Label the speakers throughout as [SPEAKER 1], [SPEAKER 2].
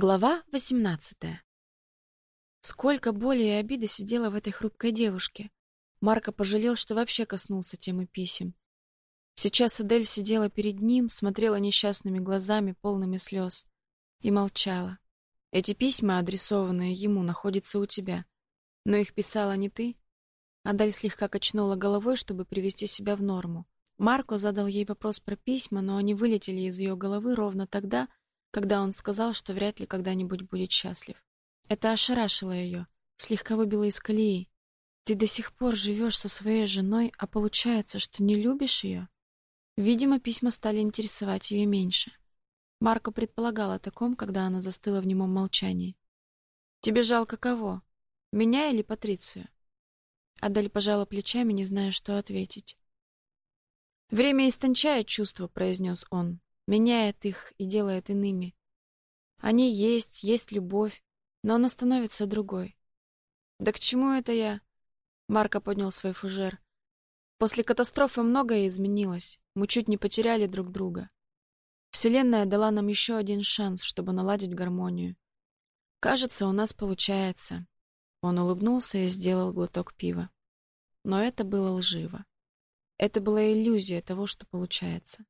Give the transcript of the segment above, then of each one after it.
[SPEAKER 1] Глава 18. Сколько боли и обиды сидело в этой хрупкой девушке. Марко пожалел, что вообще коснулся темы писем. Сейчас Адель сидела перед ним, смотрела несчастными глазами, полными слез, и молчала. Эти письма, адресованные ему, находятся у тебя. Но их писала не ты. Адель слегка качнула головой, чтобы привести себя в норму. Марко задал ей вопрос про письма, но они вылетели из ее головы ровно тогда, когда он сказал, что вряд ли когда-нибудь будет счастлив. Это ошарашило ее, слегка выбило из колеи. Ты до сих пор живешь со своей женой, а получается, что не любишь ее? Видимо, письма стали интересовать ее меньше. Марко предполагал о таком, когда она застыла в немом молчании. Тебе жалко кого? Меня или Патрицию? Адель пожала плечами, не зная, что ответить. Время истончает чувства, произнес он меняет их и делает иными. Они есть, есть любовь, но она становится другой. Да к чему это я? Марко поднял свой фужер. После катастрофы многое изменилось. Мы чуть не потеряли друг друга. Вселенная дала нам еще один шанс, чтобы наладить гармонию. Кажется, у нас получается. Он улыбнулся и сделал глоток пива. Но это было лживо. Это была иллюзия того, что получается.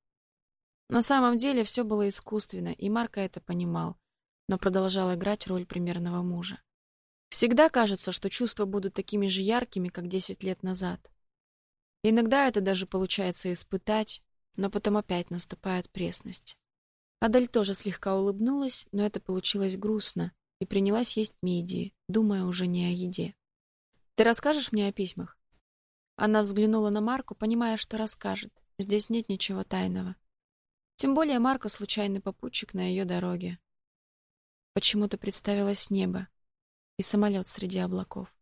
[SPEAKER 1] На самом деле все было искусственно, и Марко это понимал, но продолжал играть роль примерного мужа. Всегда кажется, что чувства будут такими же яркими, как десять лет назад. Иногда это даже получается испытать, но потом опять наступает пресность. Адель тоже слегка улыбнулась, но это получилось грустно, и принялась есть мидии, думая уже не о еде. «Ты расскажешь мне о письмах?» Она взглянула на Марку, понимая, что расскажет. Здесь нет ничего тайного. Тем более Марко случайный попутчик на ее дороге. Почему-то представилось небо и самолет среди облаков.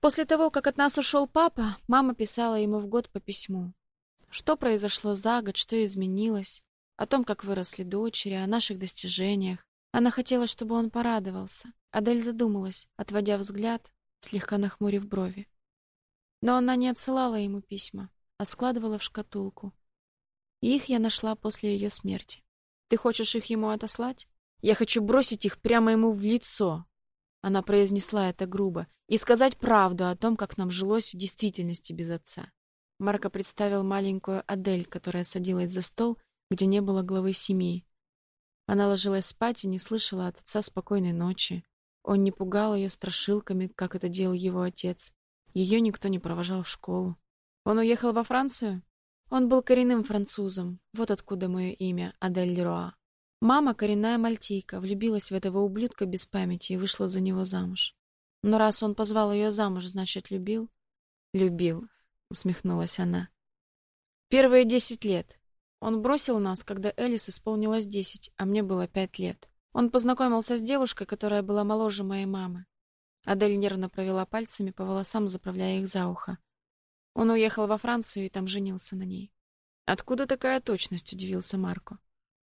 [SPEAKER 1] После того, как от нас ушел папа, мама писала ему в год по письму. Что произошло за год, что изменилось, о том, как выросли дочери, о наших достижениях. Она хотела, чтобы он порадовался. Адель задумалась, отводя взгляд, слегка нахмурив брови. Но она не отсылала ему письма, а складывала в шкатулку, их я нашла после ее смерти. Ты хочешь их ему отослать? Я хочу бросить их прямо ему в лицо. Она произнесла это грубо и сказать правду о том, как нам жилось в действительности без отца. Марко представил маленькую Адель, которая садилась за стол, где не было главы семьи. Она ложилась спать и не слышала от отца спокойной ночи. Он не пугал ее страшилками, как это делал его отец. Ее никто не провожал в школу. Он уехал во Францию? Он был коренным французом. Вот откуда мое имя Адель Леруа. Мама, коренная мальтийка, влюбилась в этого ублюдка без памяти и вышла за него замуж. Но раз он позвал ее замуж, значит, любил? Любил, усмехнулась она. Первые десять лет. Он бросил нас, когда Элис исполнилось десять, а мне было пять лет. Он познакомился с девушкой, которая была моложе моей мамы. Адель нервно провела пальцами по волосам, заправляя их за ухо. Он уехал во Францию и там женился на ней. Откуда такая точность, удивился Марко.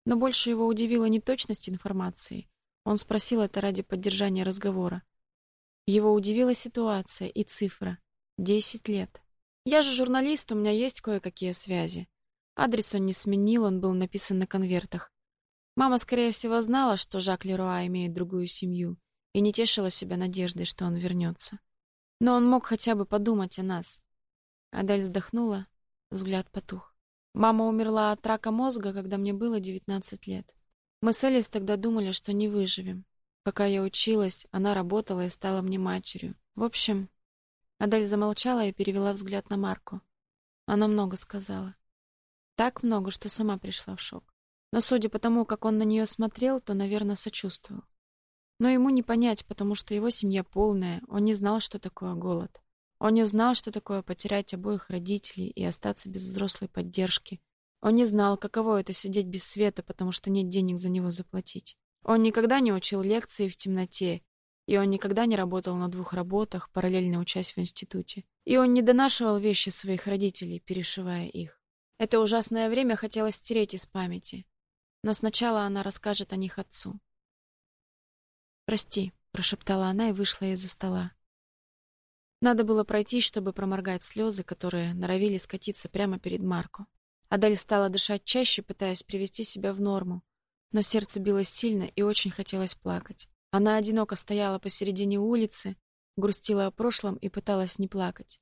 [SPEAKER 1] Но больше его удивила не точность информации. Он спросил это ради поддержания разговора. Его удивила ситуация и цифра десять лет. Я же журналист, у меня есть кое-какие связи. Адрес он не сменил, он был написан на конвертах. Мама, скорее всего, знала, что Жак Леруа имеет другую семью, и не тешила себя надеждой, что он вернется. Но он мог хотя бы подумать о нас. Адель вздохнула, взгляд потух. Мама умерла от рака мозга, когда мне было 19 лет. Мы с Элис тогда думали, что не выживем. Пока я училась, она работала и стала мне матерью. В общем, Адель замолчала и перевела взгляд на Марку. Она много сказала. Так много, что сама пришла в шок. Но судя по тому, как он на нее смотрел, то, наверное, сочувствовал. Но ему не понять, потому что его семья полная, он не знал, что такое голод. Он не знал, что такое потерять обоих родителей и остаться без взрослой поддержки. Он не знал, каково это сидеть без света, потому что нет денег за него заплатить. Он никогда не учил лекции в темноте, и он никогда не работал на двух работах, параллельно учась в институте. И он не донашивал вещи своих родителей, перешивая их. Это ужасное время хотелось стереть из памяти. Но сначала она расскажет о них отцу. «Прости», — прошептала она и вышла из-за стола. Надо было пройти, чтобы проморгать слезы, которые норовили скатиться прямо перед Марко. Адель стала дышать чаще, пытаясь привести себя в норму. но сердце билось сильно и очень хотелось плакать. Она одиноко стояла посередине улицы, грустила о прошлом и пыталась не плакать.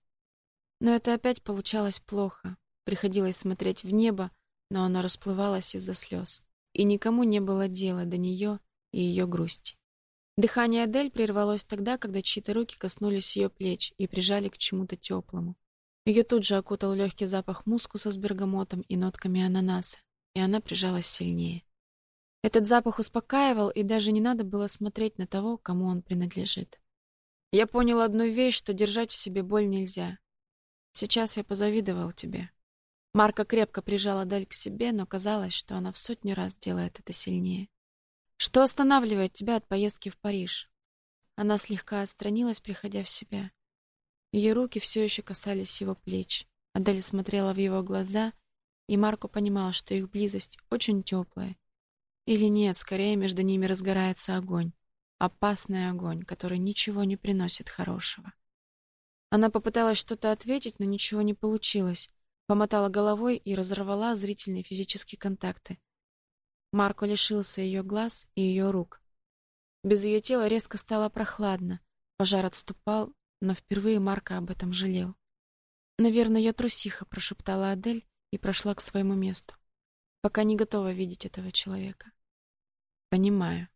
[SPEAKER 1] Но это опять получалось плохо. Приходилось смотреть в небо, но оно расплывалось из-за слез, и никому не было дела до нее и ее грусти. Дыхание Адель прервалось тогда, когда чьи-то руки коснулись ее плеч и прижали к чему-то теплому. Ее тут же окутал легкий запах мускуса с бергамотом и нотками ананаса, и она прижалась сильнее. Этот запах успокаивал, и даже не надо было смотреть на того, кому он принадлежит. Я понял одну вещь, что держать в себе боль нельзя. Сейчас я позавидовал тебе. Марка крепко прижала Даль к себе, но казалось, что она в сотню раз делает это сильнее. Что останавливает тебя от поездки в Париж? Она слегка отстранилась, приходя в себя. Ее руки все еще касались его плеч. Адель смотрела в его глаза, и Марко понимал, что их близость очень теплая. Или нет, скорее между ними разгорается огонь. Опасный огонь, который ничего не приносит хорошего. Она попыталась что-то ответить, но ничего не получилось. Помотала головой и разорвала зрительные физические контакты. Марко лишился ее глаз и ее рук. Без ее тела резко стало прохладно. Пожар отступал, но впервые Марко об этом жалел. «Наверное, я трусиха», — прошептала Адель и прошла к своему месту. Пока не готова видеть этого человека. «Понимаю».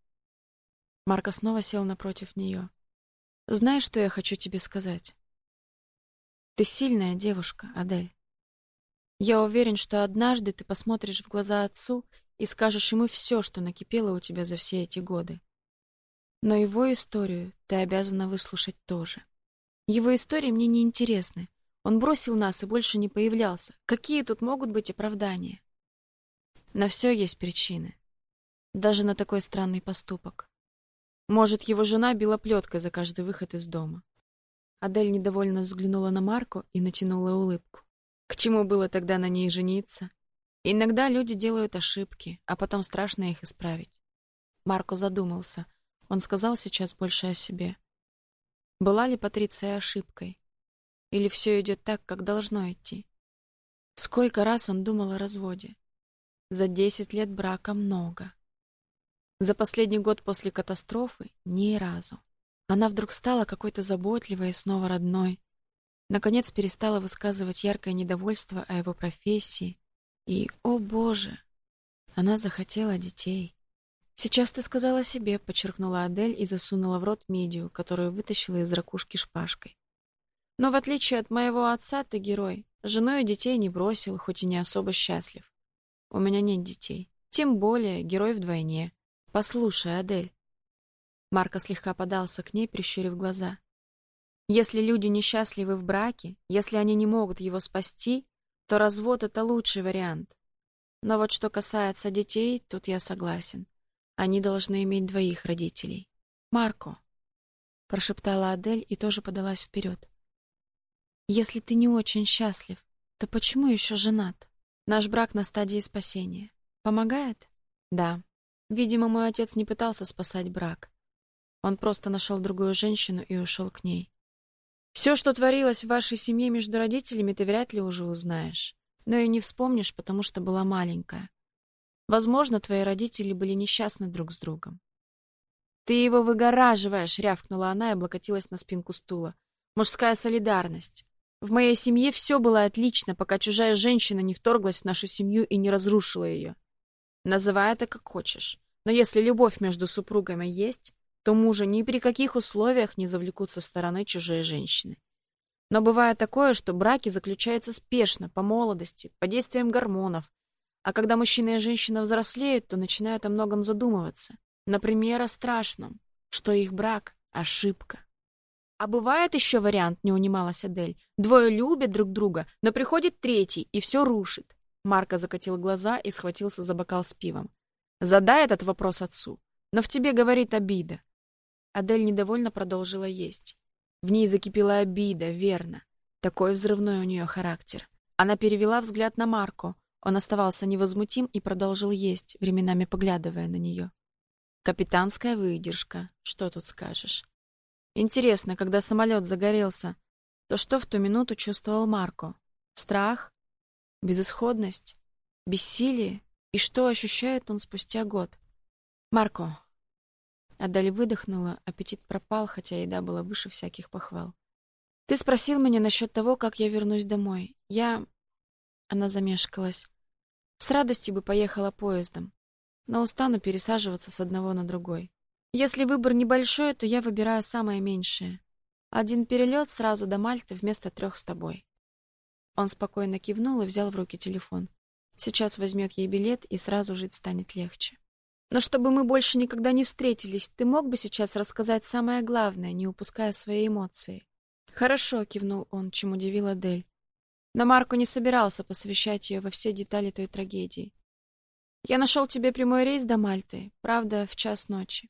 [SPEAKER 1] Марко снова сел напротив нее. «Знаешь, что я хочу тебе сказать? Ты сильная девушка, Адель. Я уверен, что однажды ты посмотришь в глаза отцу и скажешь ему все, что накипело у тебя за все эти годы. Но его историю ты обязана выслушать тоже. Его истории мне не интересны. Он бросил нас и больше не появлялся. Какие тут могут быть оправдания? На все есть причины. Даже на такой странный поступок. Может, его жена била плеткой за каждый выход из дома. Адель недовольно взглянула на Марко и натянула улыбку. К чему было тогда на ней жениться? Иногда люди делают ошибки, а потом страшно их исправить. Марко задумался. Он сказал сейчас больше о себе. Была ли Патриция ошибкой? Или все идет так, как должно идти? Сколько раз он думал о разводе? За десять лет брака много. За последний год после катастрофы ни разу. Она вдруг стала какой-то заботливой и снова родной. Наконец перестала высказывать яркое недовольство о его профессии, и, о боже, она захотела детей. Сейчас ты сказала себе, подчеркнула Адель и засунула в рот медиу, которую вытащила из ракушки шпажкой. Но в отличие от моего отца, ты герой. Жену и детей не бросил, хоть и не особо счастлив. У меня нет детей. Тем более герой вдвойне. Послушай, Адель. Марко слегка подался к ней, прищурив глаза. Если люди несчастливы в браке, если они не могут его спасти, то развод — это лучший вариант. Но вот что касается детей, тут я согласен. Они должны иметь двоих родителей. «Марко», — прошептала Адель и тоже подалась вперед. «Если ты не очень счастлив, то почему еще женат? Наш брак на стадии спасения. Помогает?» «Да. Видимо, мой отец не пытался спасать брак. Он просто нашел другую женщину и ушел к ней. Все, что творилось в вашей семье между родителями, ты вряд ли уже узнаешь. Но и не вспомнишь, потому что была маленькая. Возможно, твои родители были несчастны друг с другом. Ты его выгораживаешь, рявкнула она и облокотилась на спинку стула. Мужская солидарность. В моей семье все было отлично, пока чужая женщина не вторглась в нашу семью и не разрушила ее. Называй это как хочешь. Но если любовь между супругами есть, то мужа ни при каких условиях не завлекут со стороны чужой женщины. Но бывает такое, что браки заключаются спешно, по молодости, по действиям гормонов. А когда мужчина и женщина взрослеют, то начинают о многом задумываться. Например, о страшном, что их брак — ошибка. А бывает еще вариант, не унималась Адель. Двое любят друг друга, но приходит третий и все рушит. Марко закатил глаза и схватился за бокал с пивом. Задай этот вопрос отцу. Но в тебе говорит обида. Адель недовольно продолжила есть. В ней закипела обида, верно. Такой взрывной у нее характер. Она перевела взгляд на Марко. Он оставался невозмутим и продолжил есть, временами поглядывая на нее. Капитанская выдержка. Что тут скажешь? Интересно, когда самолет загорелся, то что в ту минуту чувствовал Марко? Страх? Безысходность? Бессилие? И что ощущает он спустя год? Марко. Адель выдохнула, аппетит пропал, хотя еда была выше всяких похвал. Ты спросил меня насчет того, как я вернусь домой. Я Она замешкалась. С радостью бы поехала поездом, но устану пересаживаться с одного на другой. Если выбор небольшой, то я выбираю самое меньшее. Один перелет сразу до Мальты вместо трех с тобой. Он спокойно кивнул и взял в руки телефон. Сейчас возьмет ей билет, и сразу жить станет легче. Но чтобы мы больше никогда не встретились, ты мог бы сейчас рассказать самое главное, не упуская свои эмоции. Хорошо, кивнул он, чем удивила Дель. Но Марко не собирался посвящать ее во все детали той трагедии. Я нашел тебе прямой рейс до Мальты, правда, в час ночи.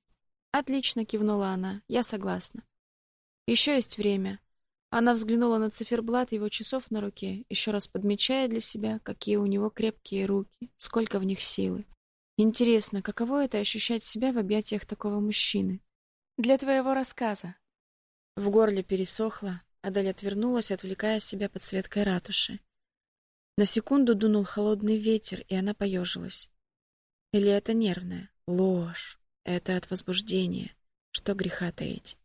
[SPEAKER 1] Отлично, кивнула она. Я согласна. Еще есть время. Она взглянула на циферблат его часов на руке, еще раз подмечая для себя, какие у него крепкие руки, сколько в них силы. Интересно, каково это ощущать себя в объятиях такого мужчины? Для твоего рассказа. В горле пересохло, Адель отвернулась, отвлекая себя подсветкой ратуши. На секунду дунул холодный ветер, и она поежилась. Или это нервное? Ложь. Это от возбуждения. Что греха таить.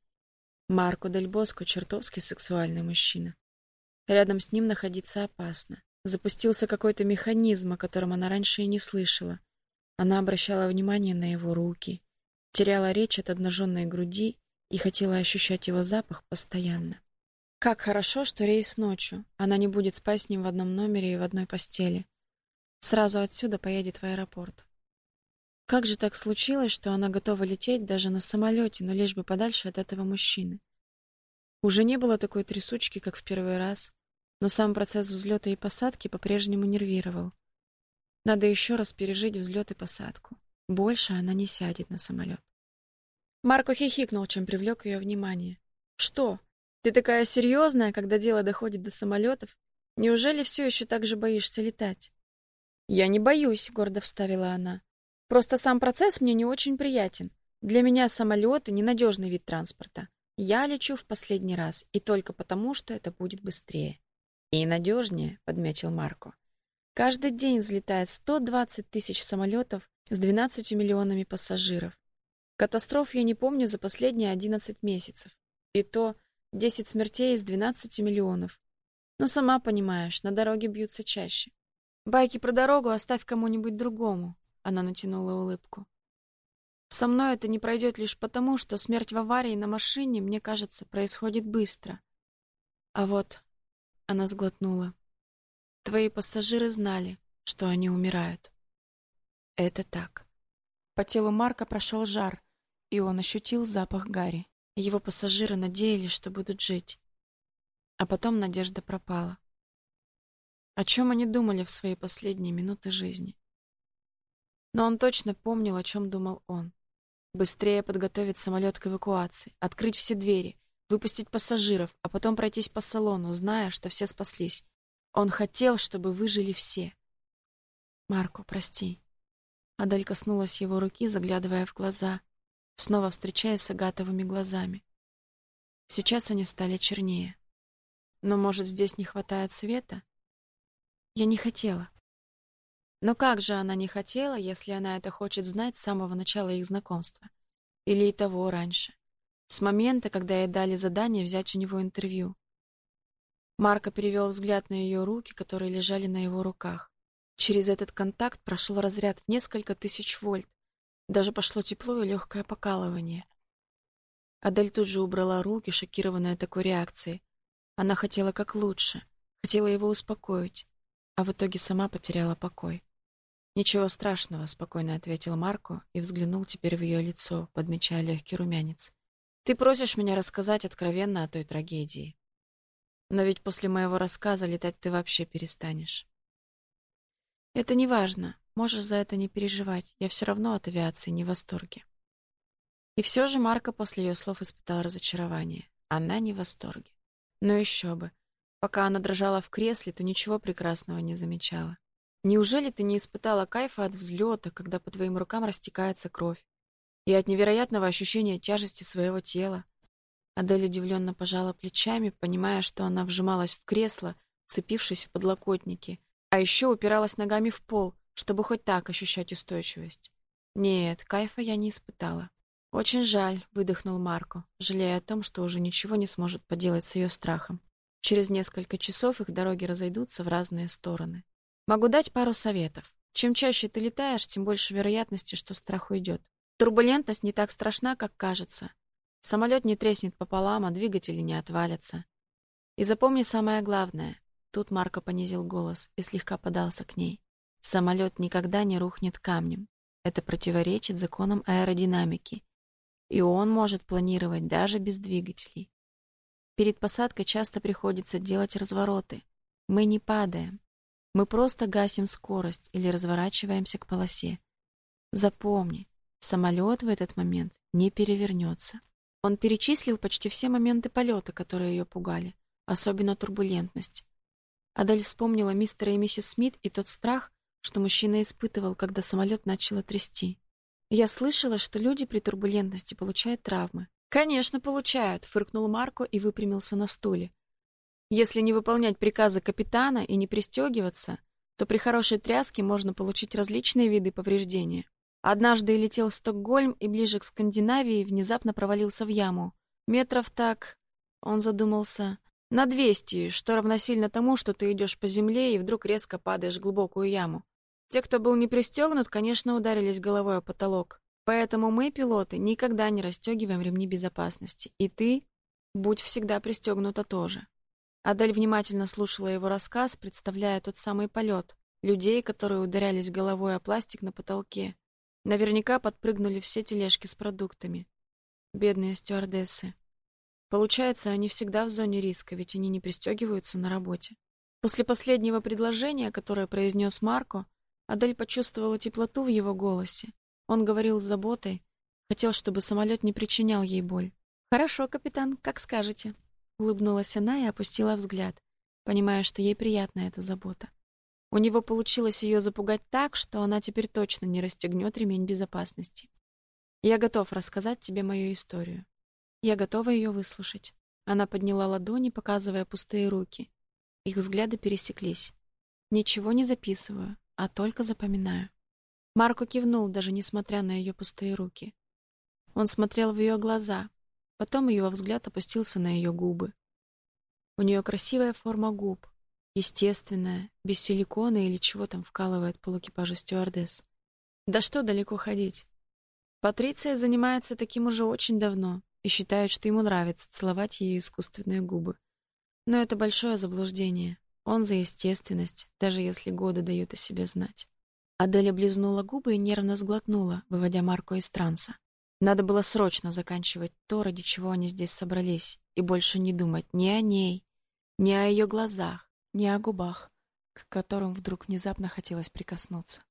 [SPEAKER 1] Марко Дель Боско чертовски сексуальный мужчина. Рядом с ним находиться опасно. Запустился какой-то механизм, о котором она раньше и не слышала. Она обращала внимание на его руки, теряла речь от обнаженной груди и хотела ощущать его запах постоянно. Как хорошо, что рейс ночью. Она не будет спать с ним в одном номере и в одной постели. Сразу отсюда поедет в аэропорт. Как же так случилось, что она готова лететь даже на самолете, но лишь бы подальше от этого мужчины? Уже не было такой трясучки, как в первый раз, но сам процесс взлета и посадки по-прежнему нервировал. Надо еще раз пережить взлет и посадку. Больше она не сядет на самолет. Марко хихикнул, чем привлек ее внимание. Что? Ты такая серьезная, когда дело доходит до самолетов? Неужели все еще так же боишься летать? Я не боюсь, гордо вставила она. Просто сам процесс мне не очень приятен. Для меня самолеты — ненадежный вид транспорта. Я лечу в последний раз, и только потому, что это будет быстрее. И надежнее, подметил Марко. Каждый день взлетает 120 тысяч самолетов с 12 миллионами пассажиров. Катастроф я не помню за последние 11 месяцев. И то 10 смертей из 12 миллионов. Но сама понимаешь, на дороге бьются чаще. Байки про дорогу оставь кому-нибудь другому. Она натянула улыбку. Со мной это не пройдет лишь потому, что смерть в аварии на машине, мне кажется, происходит быстро. А вот она сглотнула. Твои пассажиры знали, что они умирают. Это так. По телу Марка прошел жар, и он ощутил запах гари. Его пассажиры надеялись, что будут жить. А потом надежда пропала. О чем они думали в свои последние минуты жизни? Но он точно помнил, о чем думал он. Быстрее подготовить самолет к эвакуации, открыть все двери, выпустить пассажиров, а потом пройтись по салону, зная, что все спаслись. Он хотел, чтобы выжили все. Марко, прости. Адель коснулась его руки, заглядывая в глаза, снова встречаясь с агатовыми глазами. Сейчас они стали чернее. Но, может, здесь не хватает света? Я не хотела. Но как же она не хотела, если она это хочет знать с самого начала их знакомства? Или и того раньше? С момента, когда ей дали задание взять у него интервью. Марко перевел взгляд на ее руки, которые лежали на его руках. Через этот контакт прошел разряд в несколько тысяч вольт. Даже пошло тепло и легкое покалывание. Адель тут же убрала руки, шокированная такой реакцией. Она хотела как лучше, хотела его успокоить, а в итоге сама потеряла покой. Ничего страшного, спокойно ответил Марко и взглянул теперь в ее лицо, подмечая легкий румянец. Ты просишь меня рассказать откровенно о той трагедии. Но ведь после моего рассказа летать ты вообще перестанешь. Это не важно. Можешь за это не переживать. Я все равно от авиации не в восторге. И все же Марко после ее слов испытал разочарование. Она не в восторге. Но еще бы. Пока она дрожала в кресле, то ничего прекрасного не замечала. Неужели ты не испытала кайфа от взлета, когда по твоим рукам растекается кровь, и от невероятного ощущения тяжести своего тела? Адель удивленно пожала плечами, понимая, что она вжималась в кресло, цепившись в подлокотники, а еще упиралась ногами в пол, чтобы хоть так ощущать устойчивость. Нет, кайфа я не испытала. Очень жаль, выдохнул Марко, жалея о том, что уже ничего не сможет поделать с ее страхом. Через несколько часов их дороги разойдутся в разные стороны. Могу дать пару советов. Чем чаще ты летаешь, тем больше вероятности, что страх уйдет. Турбулентность не так страшна, как кажется. Самолет не треснет пополам, а двигатели не отвалятся. И запомни самое главное. Тут Марко понизил голос и слегка подался к ней. Самолет никогда не рухнет камнем. Это противоречит законам аэродинамики. И он может планировать даже без двигателей. Перед посадкой часто приходится делать развороты. Мы не падаем. Мы просто гасим скорость или разворачиваемся к полосе. Запомни, самолет в этот момент не перевернется. Он перечислил почти все моменты полета, которые ее пугали, особенно турбулентность. Адель вспомнила мистера и миссис Смит и тот страх, что мужчина испытывал, когда самолет начал трясти. Я слышала, что люди при турбулентности получают травмы. Конечно, получают, фыркнул Марко и выпрямился на стуле. Если не выполнять приказы капитана и не пристегиваться, то при хорошей тряске можно получить различные виды повреждения. Однажды летел в Стокгольм и ближе к Скандинавии внезапно провалился в яму. Метров так, он задумался, на 200, что равносильно тому, что ты идешь по земле и вдруг резко падаешь в глубокую яму. Те, кто был не пристегнут, конечно, ударились головой о потолок. Поэтому мы, пилоты, никогда не расстегиваем ремни безопасности. И ты будь всегда пристегнута тоже. Адель внимательно слушала его рассказ, представляя тот самый полет, людей, которые ударялись головой о пластик на потолке. Наверняка подпрыгнули все тележки с продуктами. Бедные стюардессы. Получается, они всегда в зоне риска, ведь они не пристегиваются на работе. После последнего предложения, которое произнес Марко, Адель почувствовала теплоту в его голосе. Он говорил с заботой, хотел, чтобы самолет не причинял ей боль. Хорошо, капитан, как скажете, улыбнулась она и опустила взгляд, понимая, что ей приятна эта забота. У него получилось ее запугать так, что она теперь точно не расстегнет ремень безопасности. Я готов рассказать тебе мою историю. Я готова ее выслушать. Она подняла ладони, показывая пустые руки. Их взгляды пересеклись. Ничего не записываю, а только запоминаю. Марко кивнул, даже несмотря на ее пустые руки. Он смотрел в ее глаза, потом его взгляд опустился на ее губы. У нее красивая форма губ, естественная, без силикона или чего там вкалывает полукипажа стюардесс. Да что далеко ходить? Патриция занимается таким уже очень давно, и считает, что ему нравится целовать ее искусственные губы. Но это большое заблуждение. Он за естественность, даже если годы дают о себе знать. Аделя облизнула губы и нервно сглотнула, выводя Марко из транса. Надо было срочно заканчивать то, ради чего они здесь собрались, и больше не думать ни о ней, ни о ее глазах, ни о губах, к которым вдруг внезапно хотелось прикоснуться.